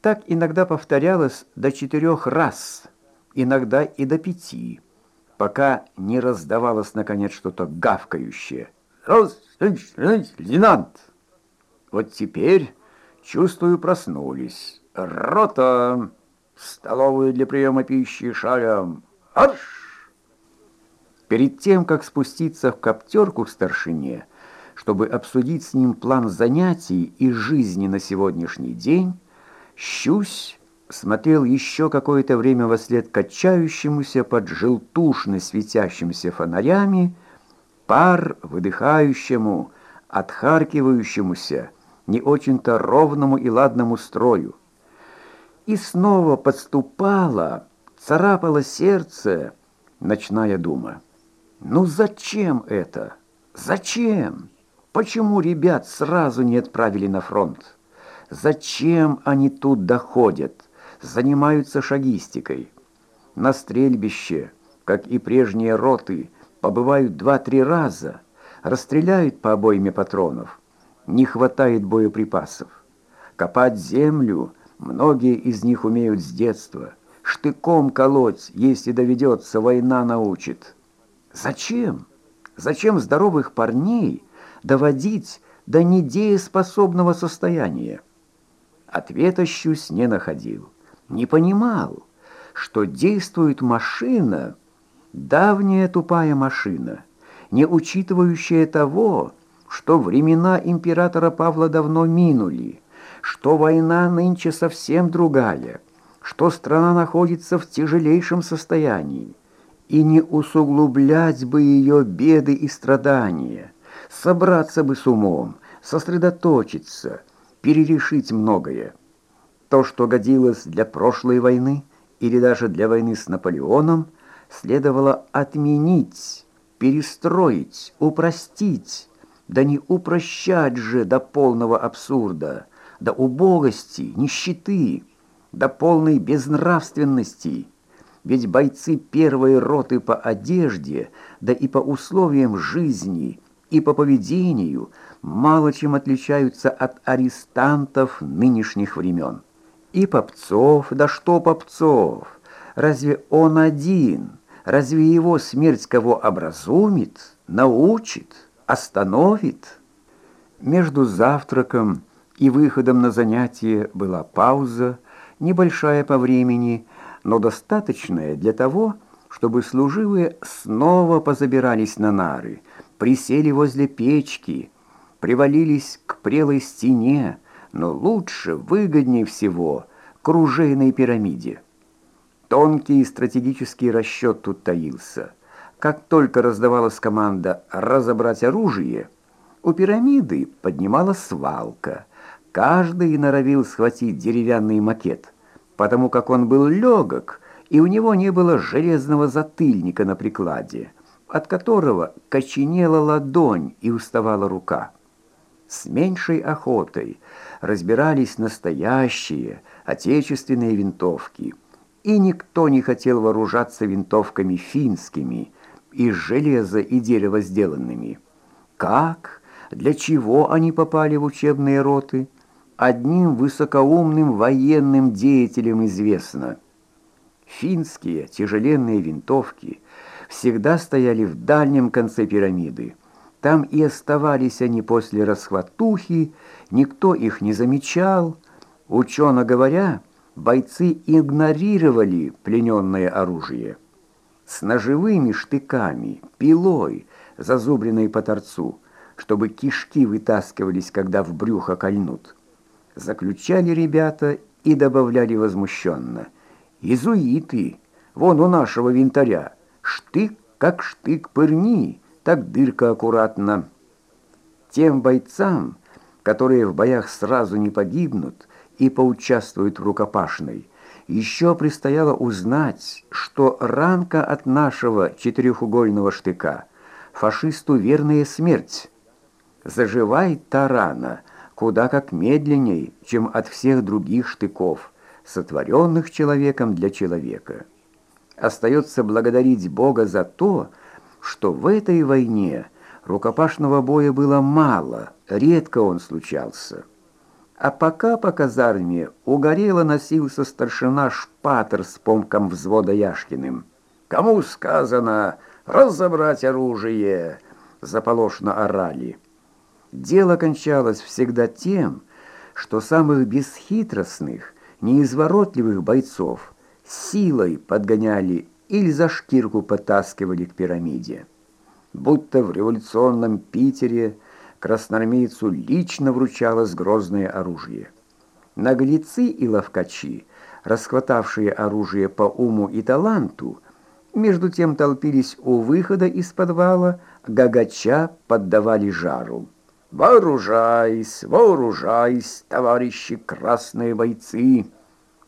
Так иногда повторялось до четырех раз, иногда и до пяти, пока не раздавалось, наконец, что-то гавкающее. «Раз, лейтенант!» Вот теперь, чувствую, проснулись. «Рота! Столовую для приема пищи шагом! Арш!» Перед тем, как спуститься в коптерку к старшине, чтобы обсудить с ним план занятий и жизни на сегодняшний день, Щусь смотрел еще какое-то время во след качающемуся под желтушно светящимся фонарями, пар выдыхающему, отхаркивающемуся, не очень-то ровному и ладному строю. И снова подступала, царапало сердце ночная дума. Ну зачем это? Зачем? Почему ребят сразу не отправили на фронт? Зачем они тут доходят, занимаются шагистикой? На стрельбище, как и прежние роты, побывают два-три раза, расстреляют по обойме патронов. Не хватает боеприпасов. Копать землю многие из них умеют с детства. Штыком колоть, если доведется, война научит. Зачем? Зачем здоровых парней доводить до недееспособного состояния? Ответа Щусь не находил. Не понимал, что действует машина, давняя тупая машина, не учитывающая того, что времена императора Павла давно минули, что война нынче совсем другая, что страна находится в тяжелейшем состоянии, и не усугублять бы ее беды и страдания, собраться бы с умом, сосредоточиться – перерешить многое. То, что годилось для прошлой войны или даже для войны с Наполеоном, следовало отменить, перестроить, упростить, да не упрощать же до полного абсурда, до убогости, нищеты, до полной безнравственности. Ведь бойцы первой роты по одежде, да и по условиям жизни, и по поведению – мало чем отличаются от арестантов нынешних времен. И Попцов, да что Попцов, разве он один, разве его смерть кого образумит, научит, остановит? Между завтраком и выходом на занятие была пауза, небольшая по времени, но достаточная для того, чтобы служивые снова позабирались на нары, присели возле печки, привалились к прелой стене, но лучше, выгоднее всего к ружейной пирамиде. Тонкий стратегический расчет тут таился. Как только раздавалась команда «разобрать оружие», у пирамиды поднималась свалка. Каждый норовил схватить деревянный макет, потому как он был легок, и у него не было железного затыльника на прикладе, от которого коченела ладонь и уставала рука с меньшей охотой разбирались настоящие отечественные винтовки, и никто не хотел вооружаться винтовками финскими, из железа и дерева сделанными. Как? Для чего они попали в учебные роты? Одним высокоумным военным деятелям известно. Финские тяжеленные винтовки всегда стояли в дальнем конце пирамиды, там и оставались они после расхватухи, никто их не замечал. Учено говоря, бойцы игнорировали плененное оружие. С ножевыми штыками, пилой, зазубренной по торцу, чтобы кишки вытаскивались, когда в брюхо кольнут. Заключали ребята и добавляли возмущенно. «Изуиты! Вон у нашего винтаря! Штык как штык пырни!» так дырка аккуратно. Тем бойцам, которые в боях сразу не погибнут и поучаствуют в рукопашной, еще предстояло узнать, что ранка от нашего четырехугольного штыка фашисту верная смерть. Заживает та рана куда как медленней, чем от всех других штыков, сотворенных человеком для человека. Остается благодарить Бога за то, что в этой войне рукопашного боя было мало, редко он случался. А пока по казарме угорело носился старшина Шпатер с помком взвода Яшкиным. «Кому сказано разобрать оружие?» — заполошно орали. Дело кончалось всегда тем, что самых бесхитростных, неизворотливых бойцов силой подгоняли или за шкирку потаскивали к пирамиде. Будто в революционном Питере красноармейцу лично вручалось грозное оружие. Наглецы и ловкачи, расхватавшие оружие по уму и таланту, между тем толпились у выхода из подвала, гагача поддавали жару. «Вооружайся, вооружайся, товарищи красные бойцы!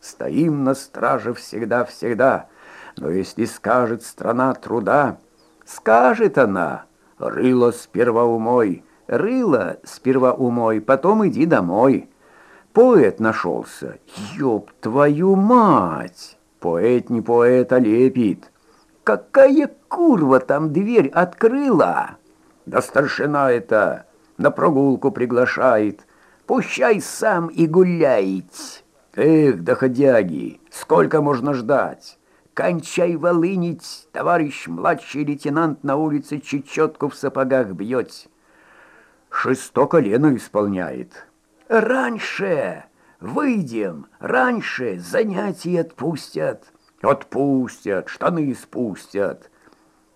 Стоим на страже всегда-всегда, но если скажет страна труда, скажет она, рыло сперва умой, рыло сперва умой, потом иди домой. Поэт нашелся, ёб твою мать! Поэт не поэт, а лепит. Какая курва там дверь открыла? Да старшина это на прогулку приглашает. Пущай сам и гуляет. Эх, доходяги, сколько можно ждать? Кончай волынить, товарищ младший лейтенант на улице чечетку в сапогах бьет. Шесто колено исполняет. Раньше выйдем, раньше занятия отпустят. Отпустят, штаны спустят.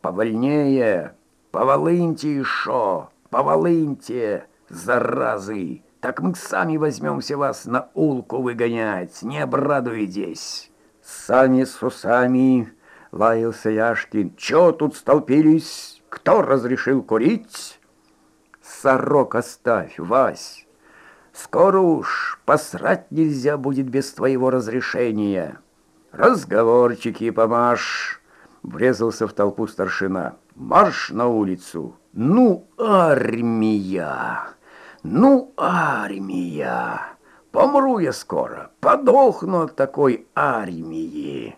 Повольнее, поволыньте еще поволыньте, заразы, так мы сами возьмемся вас на улку выгонять, не обрадуетесь. Сами с усами, лаялся Яшкин, чё тут столпились, кто разрешил курить? Сорок оставь, Вась, скоро уж посрать нельзя будет без твоего разрешения. Разговорчики помашь, врезался в толпу старшина. Марш на улицу! Ну, армия! Ну, армия! Помру я скоро, подохну от такой армии!»